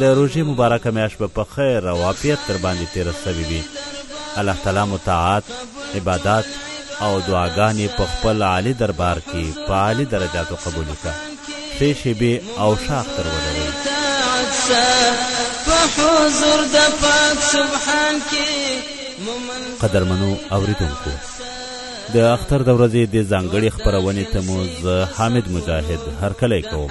د روژې مبارکه میاشت به په خیر او عافیت در باندې تېره سوې وي الله تعالی مو طاعت عبادات او دعاګانې په خپل عالي دربار کې په عالي درجاتو قبول کړه ښې شېبې او ښه اختر ولرئ قدرمنو اوریدونکو د اختر د ورځې د ځانګړې خپرونې ته مو زه حامد مجاهد هرکلی کوم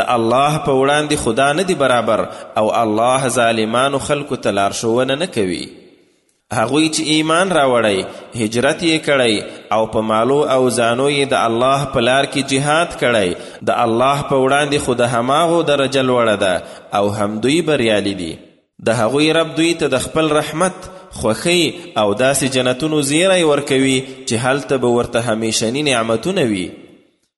د الله په وړاندې خو دا نه دي برابر او الله ظالمانو خلکو ته لارښوونه نه کوي هغوی چې ایمان راوړی هجرت یې کړی او په مالو او ځانو یې د الله په لار کې جهاد کړی د الله په وړاندې خو د هماغو درجه لوړه ده او همدوی بریالي دي د هغوی رب دوی ته د خپل رحمت خوښۍ او داسې جنتونو زیری ورکوي چې هلته به ورته همیشني نعمتونه وي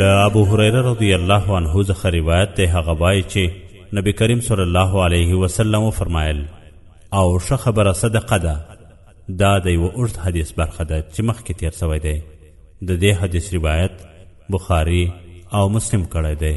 له ابو هريره رضی الله عنه څخه روایت دی هغه وایي چې نبی کریم صلی الله علیه وسلم وفرمایل او ښه خبره صدقه ده دا د یوه اوږد حدیث برخه ده چې مخکې تیر سوی دی د دې حدیث روایت بخاري او مسلم کړی دی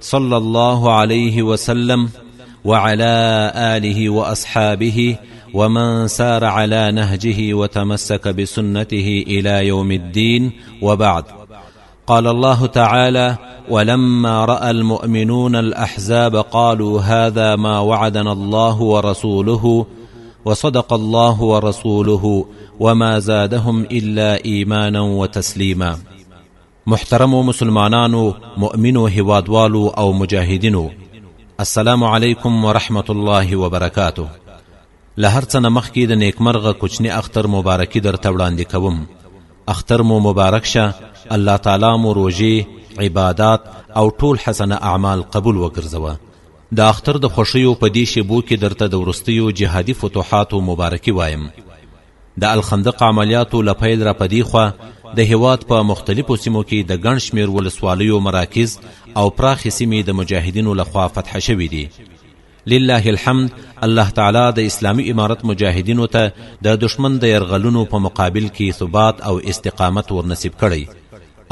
صلى الله عليه وسلم وعلى آله وأصحابه ومن سار على نهجه وتمسك بسنته إلى يوم الدين وبعد قال الله تعالى ولما رأى المؤمنون الأحزاب قالوا هذا ما وعدنا الله ورسوله وصدق الله ورسوله وما زادهم إلا إيمانا وتسليما محترمو مسلمانانو مؤمنو هیوادوالو او مجاهدینو السلام علیکم ورحمت الله وبرکاته له هر څه نه مخکې د نیکمرغه کوچني اختر مبارکي درته وړاندې کوم اختر مو مبارک شه الله تعالی مو روژې عبادات او ټول حسنه اعمال قبول وګرځوه د اختر د خوښیو په دې شیبو کې درته د وروستیو جهادي فتوحاتو مبارکي وایم د الخندق عملیاتو له پیل را په دیخوا د هېواد په مختلفو سیمو کې د ګڼ شمېر ولسوالیو مراکز او پراخې سیمې د مجاهدینو له خوا فتح شوې دي. لله الحمد الله تعالی د اسلامي امارت مجاهدینو ته د دښمن د یرغلونو په مقابل کې ثبات او استقامت ورنصیب کړی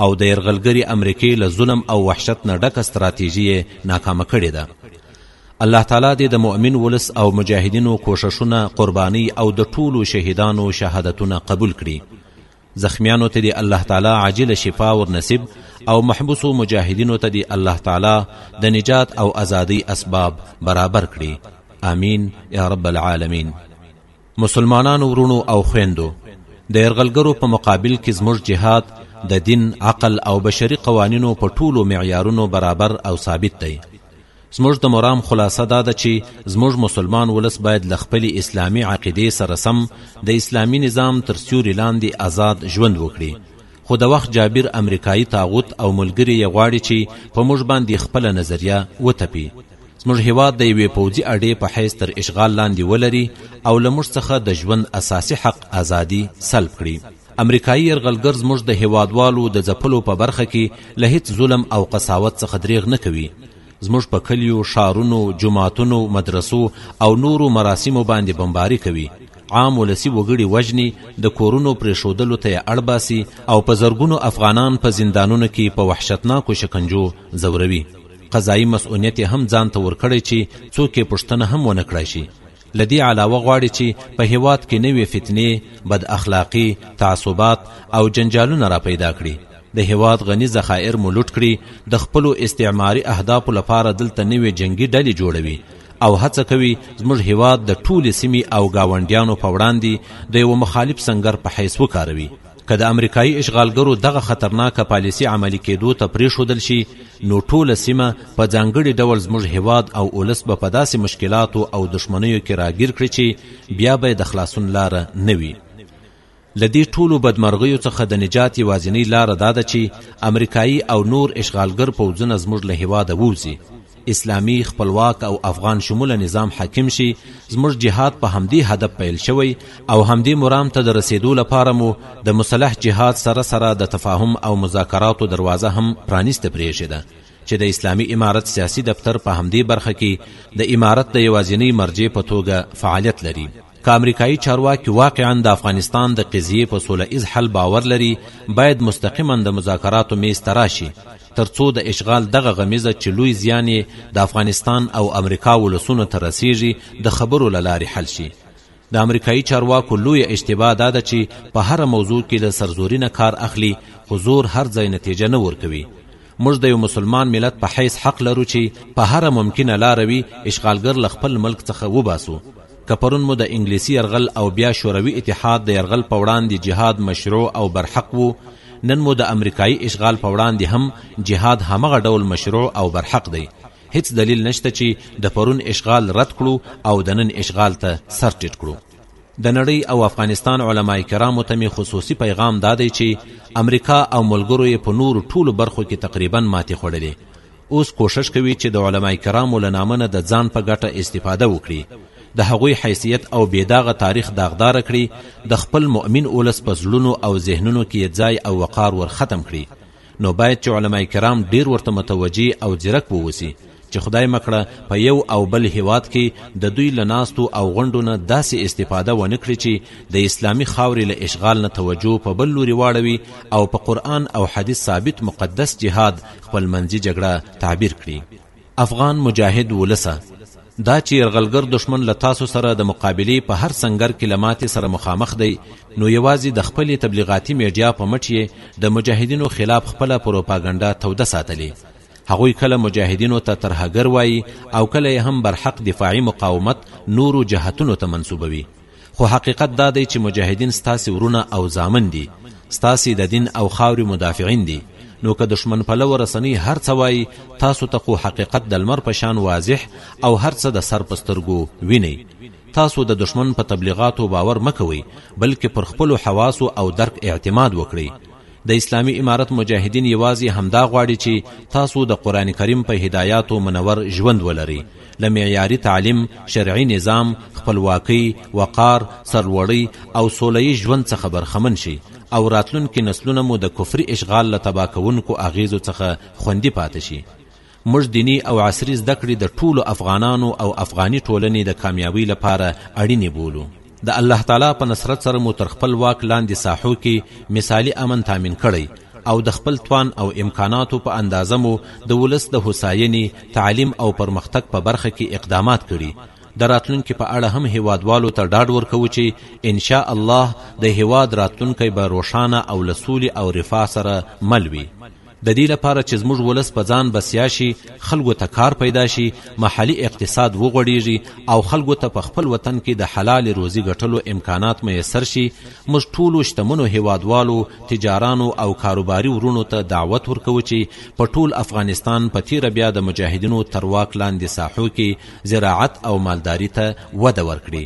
او د یرغلګرې امریکې له ظلم او وحشت نه ډکه ستراتیژي یې ناکامه کړې ده. الله تعالی دې د مؤمن ولس او مجاهدینو کوښښونه، قربانۍ او د ټولو شهیدانو شهادتونه قبول کړي. زخمیانو ته دې الله تعالی عاجله شفا ورنصیب او محبوسو مجاهدینو ته دې الله تعالی د نجات او ازادۍ اسباب برابر کړي. آمین یا رب العالمین. مسلمانانو ورونو او خویندو! د یرغلګرو په مقابل کې زموږ جهاد د دین، عقل او بشري قوانینو په ټولو معیارونو برابر او ثابت دی. زموږ د مرام خلاصه دا ده چې زموږ مسلمان ولس باید له خپلې اسلامي عقیدې سره سم د اسلامي نظام تر سیوري لاندې آزاد ژوند وکړي خو د وخت جابر امریکایي طاغوت او ملګري یې غواړي چې په موږ باندې خپله نظریه وتپي زموږ هیواد د یوې پوځي اډې په حیث تر اشغال لاندې ولري او له موږ څخه د ژوند اساسي حق ازادي سلب کړي امریکایي یرغلګر زموږ د هیوادوالو د ځپلو په برخه کې له هیڅ ظلم او قساوت څخه دریغ نه کوي زموږ په کلیو ښارونو جوماتونو مدرسو او نورو مراسمو باندې بمباري کوي عام ولسي وګړي وژني د کورونو پرېښودلو ته یې اړ باسي او په زرګونو افغانان په زندانونو کې په وحشتناکو شکنجو ځوروي قضایي مسؤلیت یې هم ځان ته ورکړی چې څوک یې پوښتنه هم ونه کړای شي له دې علاوه غواړي چې په هېواد کې نوې فتنې، بد اخلاقي، تعصبات او جنجالونه را پیدا کړي. د هېواد غني ذخایر مو لوټ کړي، د خپلو استعماري اهدافو لپاره دلته نوې جنګي ډلې جوړوي او هڅه کوي زموږ هېواد د ټولې سیمې او ګاونډیانو په وړاندې د یوه مخالف سنګر په حیث وکاروي. که د امریکایي اشغالګرو دغه خطرناکه پالیسي عملي کېدو ته پرېښودل شي، نو ټوله سیمه، په ځانګړي ډول زموږ هېواد او اولس به په داسې مشکلاتو او دښمنیو کې راګیر کړي چې بیا به یې د خلاصون لاره نه وي. له دې ټولو بدمرغیو څخه د نجات یوازینۍ لاره دا ده چې امریکایي او نور اشغالګر پوځونه زموږ له هېواده ووځي اسلامي، خپلواک او افغان شموله نظام حاکم شي، زموږ جهاد په همدې هدف پیل شوی او همدې مرام ته د رسېدو لپاره مو د مسلح جهاد سره سره د تفاهم او مذاکراتو دروازه هم پرانیسته پرېښې ده چې د اسلامي امارت سیاسي دفتر په همدې برخه کې د امارت د یوازینۍ مرجع په توګه فعالیت لري. که امریکایي چارواکي واقعا د افغانستان د قضیې په سوله ایز حل باور لري، باید مستقیما د مذاکراتو میز ته راشي، ترڅو د اشغال دغه غمیزه چې لوی زیان یې د افغانستان او امریکا ولسونو ته رسیږي، د خبرو له لارې حل شي. د امریکایي چارواکو لویه اشتباه دا ده چې په هره موضوع کې له سرزوري نه کار اخلي، خو زور هر ځای نتیجه نه ورکوي. موږ د یو مسلمان ملت په حیث حق لرو چې په هره ممکنه لاره وي اشغالګر له خپل ملک څخه وباسو. که پرون مو د انګلیسي یرغل او بیا شوروي اتحاد د یرغل په وړاندې جهاد مشروع او برحق وو نن مو د امریکایي اشغال په وړاندې هم جهاد همغه ډول مشروع او برحق دی هیڅ دلیل نشته چې د پرون اشغال رد کړو او د نن اشغال ته سر ټیټ کړو د نړۍ او افغانستان علما کرامو ته می خصوصي پیغام دا دی چې امریکا او ملګرو یې په نورو ټولو برخو کې تقریبا ماتې خوړلې اوس کوشش کوي چې د علمای کرامو له نامه نه د ځان په ګټه استفاده وکړي د هغوی حیثیت او بېداغه تاریخ داغدار کړي د خپل مؤمن ولس په زړونو او ذهنونو کې ځای او وقار ور ختم کړي نو باید چې علما کرام ډیر ورته متوجه او ځیرک ووسی چې خدای مکړه په یو او بل هیواد کې د دوی لناستو او غونډو نه داسې استفاده ونه کړي چې د اسلامی خاورې له اشغال نه توجه په بل لوري واړوي او په قرآن او حدیث ثابت مقدس جهاد خپل منځي جګړه تعبیر کړي افغان مجاهد ولسه دا چې يرغلګر دشمن له تاسو سره د مقابلې په هر سنګر کې لماتې سره مخامخ دی نو یوازې د خپلې تبلیغاتي میډیا په مټ یې د مجاهدینو خلاف خپله پروپاګنډه توده ساتلې هغوی کله مجاهدینو ته ترهګر وایي او کله هم برحق دفاعي مقاومت نورو جهتونو ته منسوبوي خو حقیقت دا دی چې مجاهدین ستاسو ورونه او زامن دي ستاسو د دین او خاورې مدافعین دي نو که دشمن پلو رسنی هر څه وای تاسو ته خو حقیقت د لمر په شان واضح او هر څه د سر په سترګو وینئ تاسو د دشمن په تبلیغاتو باور مکوئ بلکې پر خپلو حواسو او درک اعتماد وکړئ د اسلامی امارت مجاهدین یوازې همدا غواړي چې تاسو د قران کریم په هدایاتو منور ژوند ولري له معیاري تعلیم شرعي نظام خپلواکۍ وقار سرلوړۍ او سولهیي ژوند څخه برخمن شي او راتلونکي نسلونه مو د کفري اشغال له تباه کوونکو اغیزو څخه خوندي پاتې شي موږ دیني او عصري زده کړې د ټولو افغانانو او افغاني ټولنې د کامیابۍ لپاره اړینې بولو د الله تعالی په نصرت سره مو تر خپل واک لاندې ساحو کې مثالي امن تامین کړی او د خپل توان او امکاناتو په اندازه مو د ولس د هوساینې تعلیم او پرمختګ په برخه کې اقدامات کړي د راتلونکي په اړه هم هیوادوالو ته ډاډ ورکوو چې ان شاء الله د هیواد راتلونکی به روښانه او له سولې او رفاه سره مل وي د دې لپاره چې زموږ ولس په ځان بسیا شي، خلکو ته کار پیدا شي، محلي اقتصاد وغوړېږي او خلکو ته په خپل وطن کې د حلالې روزي ګټلو امکانات میسر شي، موږ ټولو شتمنو هېوادوالو، تجارانو او کاروباري وروڼو ته دعوت ورکوو چې په ټول افغانستان په تېره بیا د مجاهدینو تر واک لاندې ساحو کې زراعت او مالداري ته وده ورکړي،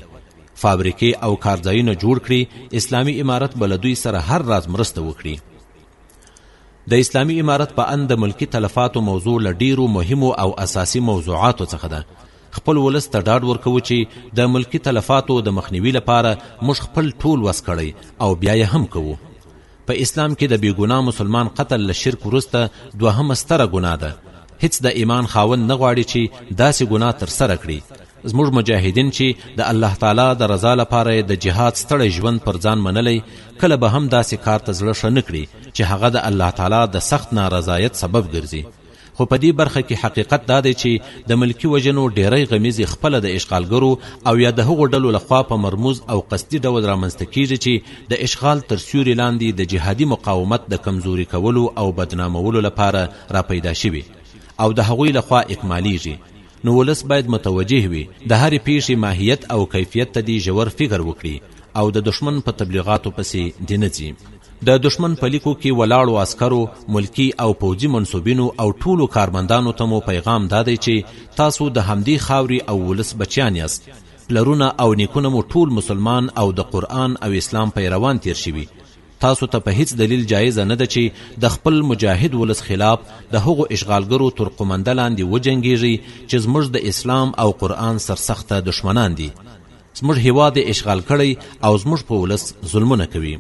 فابریکې او کارځایونه جوړ کړي، اسلامي امارت به له دوی سره هر راز مرسته وکړي. د اسلامی امارت په اند ملکی تلفاتو موضوع له ډیرو مهمو او اساسی موضوعاتو څخه ده خپل ولس ته ډاډ ورکوو چې د ملکی تلفاتو د مخنیوي لپاره موږ خپل ټول وس کړی او بیا یې هم کوو په اسلام کې د بیګناه مسلمان قتل له شرک وروسته دوهمه ستره ګناه ده هیڅ د ایمان خاوند نه غواړي چې داسې ګناه ترسره کړي زموږ مجاهدین چې د الله تعالی د رضا لپاره یې د جهاد ستړی ژوند پر ځان منلی کله به هم داسې کار ته زړه ښه نه کړي چې هغه د الله تعالی د سخت نارضایت سبب ګرځي خو په دې برخه کې حقیقت دا دی چې د ملکي وژنو ډیری غمیزې خپله د اشغالګرو او یا د هغو ډلو لخوا په مرموز او قصدي ډول رامنځته کیږي چې د اشغال تر سیوري لاندې د جهادي مقاومت د کمزوري کولو او بدنامولو لپاره راپیدا شوي او د هغوی لخوا اکمالیږي نو ولس باید متوجه وي، د هرې پېښې ماهیت او کیفیت ته دې ژور فکر وکړي او د دښمن په تبلیغاتو پسې دې نه ځي. د دښمن په لیکو کې ولاړو عسکرو، ملکي او پوځي منسوبینو او ټولو کارمندانو ته مو پیغام دا دی چې تاسو د همدې خاورې او ولس بچیان یاست، پلرونه او نیکونه مو ټول مسلمان او د قرآن او اسلام پیروان تېر شوي، تاسو ته په هیڅ دلیل جایزه نه ده چی د خپل مجاهد ولس خلاف د هغو اشغالګرو تر قومنده لاندی وجنګیږی چی زموږ د اسلام او قرآن سرسخته دښمنان دی زموږ هیواد یې اشغال کړی او زموږ په ولس ظلمونه کوي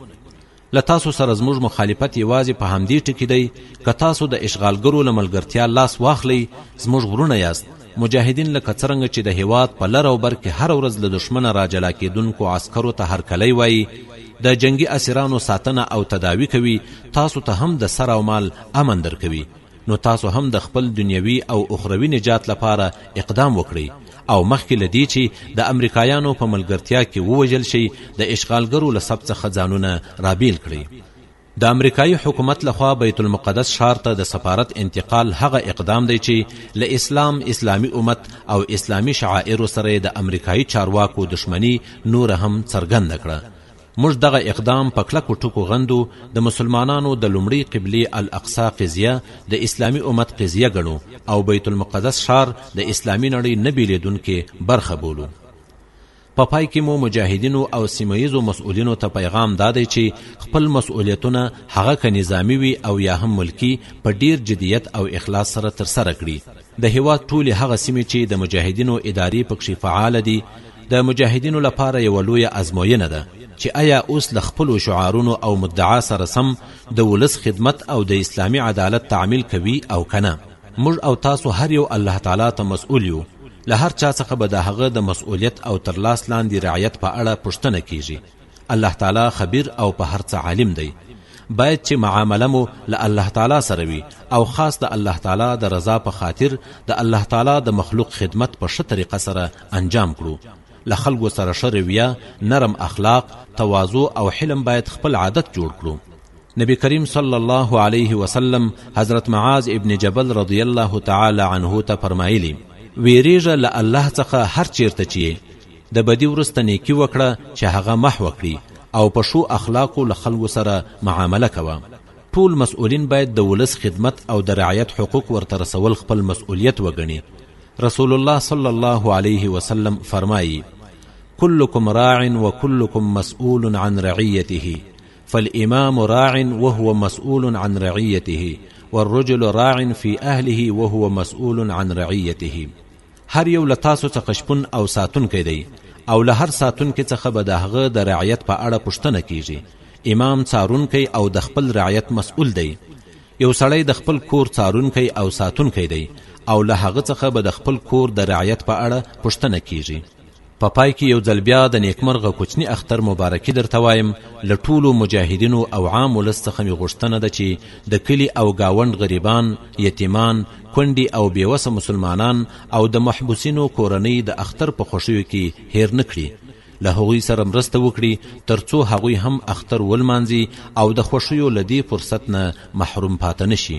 له تاسو سره زموږ مخالفت یوازې په همدې ټکي دی که تاسو د اشغالګرو له ملګرتیا لاس واخلئ زموږ وروڼه یاست مجاهدین لکه څرنګه چې د هېواد په لر او بر کې هره ورځ له دښمنه را جلا کېدونکو عسکرو ته هرکلی وایي، د جنګي اسیرانو ساتنه او تداوي کوي، تاسو ته هم د سر او مال امن درکوي، نو تاسو هم د خپل دنیوي او اخروي نجات لپاره اقدام وکړئ او مخکې له دې چې د امریکایانو په ملګرتیا کې ووژل شئ، د اشغالګرو له صف څخه ځانونه رابېل کړئ. د امریکايي حکومت لخوا بیت المقدس ښار ته د سفارت انتقال هغه اقدام دی چې له اسلام، اسلامي امت او اسلامي شعائرو سره یې د امریکايي چارواکو دښمني نوره هم څرګنده کړه. موږ دغه اقدام په کلکو ټکو غندو، د مسلمانانو د لومړۍ قبلې الاقصی قضیه د اسلامي امت قضیه ګڼو او بیت المقدس ښار د اسلامي نړۍ نه بېلېدونکې برخه بولو. په پای کې مو مجاهدینو او سیمه ییزو مسؤلینو ته پیغام دا دی چې خپل مسؤلیتونه هغه که نظامي وي او یا هم ملکي په ډیر جدیت او اخلاص سره ترسره کړي د هیواد ټولې هغه سیمې چې د مجاهدینو ادارې پکښې فعاله دي د مجاهدینو لپاره یوه لویه ازموینه ده چې آیا اوس له خپلو شعارونو او مدعا سره سم د ولس خدمت او د اسلامي عدالت تعمیل کوي او کنه موږ او تاسو هر یو الله تعالی ته مسئول یو له هر چا څخه به د هغه د مسئولیت او تر لاس لاندې رعیت په اړه پوښتنه کیږي الله تعالی خبیر او په هر څه عالم دی باید چې معامله مو له الله تعالی سره وي او خاص د الله تعالی د رضا په خاطر د الله تعالی د مخلوق خدمت په ښه طریقه سره انجام کړو له خلکو سره ښه رویه نرم اخلاق تواضع او حلم باید خپل عادت جوړ کړو نبی کریم صلی الله علیه وسلم حضرت معاذ ابن جبل رضی الله تعالی عنه ته فرمایلی ویریږه له الله څخه هر چیرته چی د بدی ورسته نیکی وکړه چې هغه محو کړي او په شو اخلاقو له خلکو سره معامله کوه ټول مسؤلین باید د ولس خدمت او د رعایت حقوق ورته رسول خپل مسؤلیت وګڼي رسول الله صلی الله علیه وسلم فرمایي کلکم راع وکلکم مسؤول عن رعیته فالامام راع وهو مسؤول عن رعیته والرجل راع فی اهله وهو مسؤول عن رعیته هر یو له تاسو څخه شپون او ساتونکی دی او له هر ساتونکي څخه به د هغه د رعیت په اړه پوښتنه کیږي امام څارونکی او د خپل رعیت مسؤل دی یو سړی د خپل کور څارونکی او ساتونکی دی او له هغه څخه به د خپل کور د رعیت په اړه پوښتنه کیږي په پای کې یو ځل بیا د نیکمرغه کوچني اختر مبارکي درته وایم له ټولو مجاهدینو او عام ولس څخه مې غوښتنه ده چې د کلي او ګاونډ غریبان یتیمان کونډې او بیوسه مسلمانان او د محبوسینو کورنۍ د اختر په خوښیو کې هیر نه کړي له هغوی سره مرسته وکړي ترڅو هغوی هم اختر ولمانځي او د خوښیو له دې فرصت نه محروم پاته نشي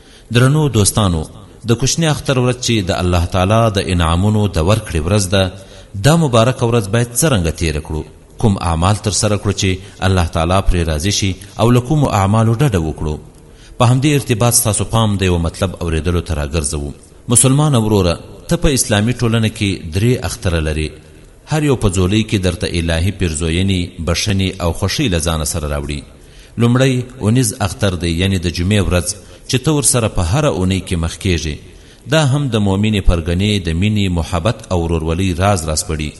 درنو دوستانو د کوچني اختر ورځ چې د الله تعالی د انعامونو د ورکړې ورځ ده دا مبارکه ورځ باید څرنګه تیر کړو کوم اعمال تر سره کړو چې الله تعالی پرې راضي شي او له کومو اعمالو ډډه وکړو په همدې ارتباط ستاسو پام د یو مطلب اوریدلو ته راګرځوو مسلمان وروره ته په اسلامي ټولنه کې درې اختره لرې هر یو په ځولۍ کې درته الهي پیرزوینې، بښنې او خوښۍ له ځانه سره راوړي. لومړی، اونیز اختر دی یعنې د جمعې ورځ چې ته ورسره په هره اونۍ کې مخ کېږې. دا هم د مؤمنې پرګنې د مینې، محبت او ورورولۍ راز راسپړي.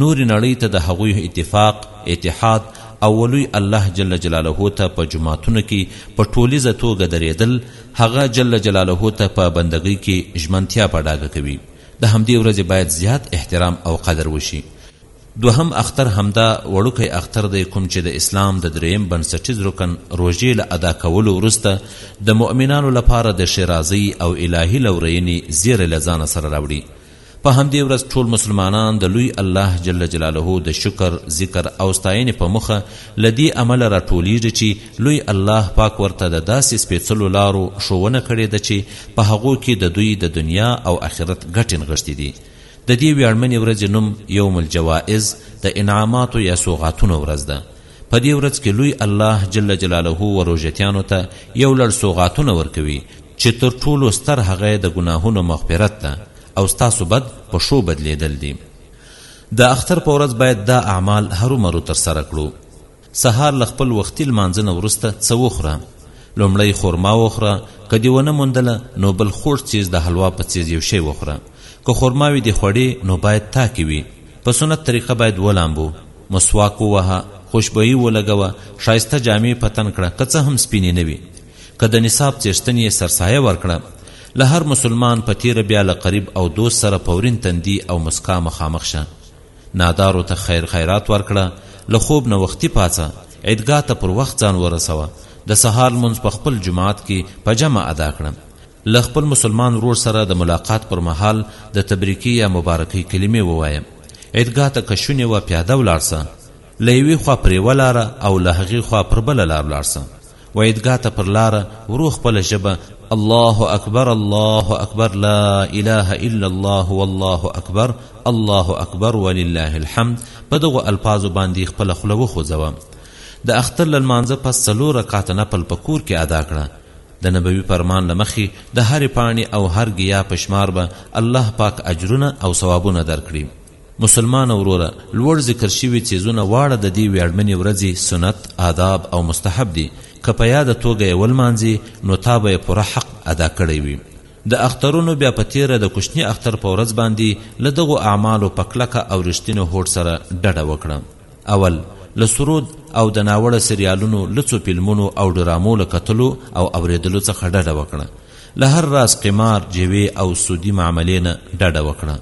نورې نړۍ ته د هغوی اتفاق، اتحاد او ولوی الله جل جلاله ته په جوماتونو کې په ټولیزه توګه درېدل هغه جل جلاله ته په بندګۍ کې ژمنتیا په ډاګه کوي. د همدې ورځې باید زیات احترام او قدر وشي. دوهم اختر همدا وړوکی اختر دی کوم چې د اسلام د درېیم بنسټیز رکن روژې له ادا کولو وروسته د مؤمنانو لپاره د ښېرازۍ او الهي لورینې زېری له ځانه سره راوړي. په همدې ورځ ټول مسلمانان د لوی الله جل جلاله د شکر، ذکر او ستاینې په موخه له دې امله را ټولېږي چې لوی الله پاک ورته د داسې سپېڅلو لارو ښوونه کړې ده چې په هغو کې د دوی د دنیا او اخرت ګټې نغښتې دي. د دې ویاړمنې ورځې نوم یوم الجوائز، د انعاماتو یا سوغاتونو ورځ ده. په دې ورځ کې لوی الله جل جلاله و روژتیانو ته یو لړ سوغاتونه ورکوي چې تر ټولو ستر هغه یې د ګناهونو مغفرت ده او ستاسو بد په ښو بدلېدل دي. د اختر په ورځ باید دا اعمال هرومرو ترسره کړو. سهار له خپل وختي لمانځه نه وروسته څه وخوره. لومړی خورما وخوره، که دې ونه موندله نو بل خوږ څیز د حلوا په څېر یو شی وخوره. که خورماوې دې خوړې نو باید تاکې وي. په سنت طریقه باید ولامبو. مسواک ووهه، خوشبویي ولګوه، ښایسته جامې په تن کړه که څه هم سپینې نه وي. که د نصاب څېښتنې یې سرسایه ورکړه، له هر مسلمان په تېره بیا له قریب او دوست سره په ورین تندي او مسکا مخامخ شه. نادارو ته خیر خیرات ورکړه، له خوب نه وختي پاڅه، عیدګاه ته پر وخت ځان ورسوه، د سهار لمونځ په خپل جومات کې په جمع ادا کړه، له خپل مسلمان ورور سره د ملاقات پر مهال د تبریکې یا مبارکۍ کلمې ووایه، عیدګاه ته که شونې وه پیاده ولاړ سه، له یوې خوا پر یوه لاره او له هغې خوا پر بله لار لاړ سه و عیدګاه ته پر لاره ورو خپله ژبه الله اکبر الله اکبر لا اله الا الله والله اکبر الله اکبر ولله الحمد په دغو الفاظو باندې خپله خوله وخوځوه د اختر له لمانځه پس څلور رکعته نفل په کور کې ادا کړه د نبوي فرمان له مخې د هرې پاڼې او هر ګیا په شمار به الله پاک اجرونه او ثوابونه درکړي مسلمانه وروره لوړ ذکر شوي څيزونه واړه د دې وياړمنې ورځې سنت آداب او مستحب دي که په ياده توګه يې ولمانځې نو تا به يې پوره حق ادا کړی وي د اخترونو بیا په تیره د کوچني اختر په ورځ باندې له دغو اعمالو په کلکه او رښتینې هوډ سره ډډه وکړه اول له سرود او د ناوړه سریالونو لڅو فلمونو او ډرامو له کتلو او اوریدلو څخه ډډه وکړه له هر راز قمار جوې او سودي معاملې نه ډډه وکړه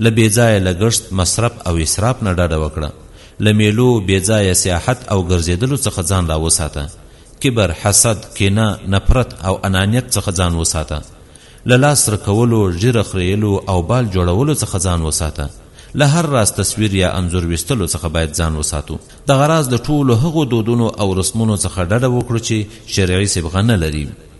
له بې ځایه لګښت، مصرف او اسراف نه ډډه وکړه، له مېلو، بې ځایه سیاحت او ګرځېدلو څخه ځان راوساته، کبر، حسد، کینه، نفرت او انانیت څخه ځان وساته، له لاس څرکولو، ږیره خریلو او بال جوړولو څخه ځان وساته، له هر راز تصویر یا انځور ویستلو څخه باید ځان وساتو. دغه راز له ټولو هغو دودونو او رسمونو څخه ډډه وکړو چې شرعي صبغه نه لري.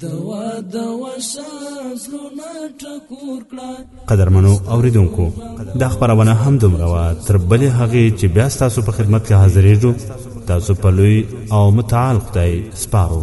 دوا دوا شاز لونه ټکور کړه قدرمنو اوریدونکو دا خبرونه هم دومره وا تر بلې هغه چې بیا تاسو په خدمت کې حاضرېږو تاسو په لوی او متعال خدای سپارو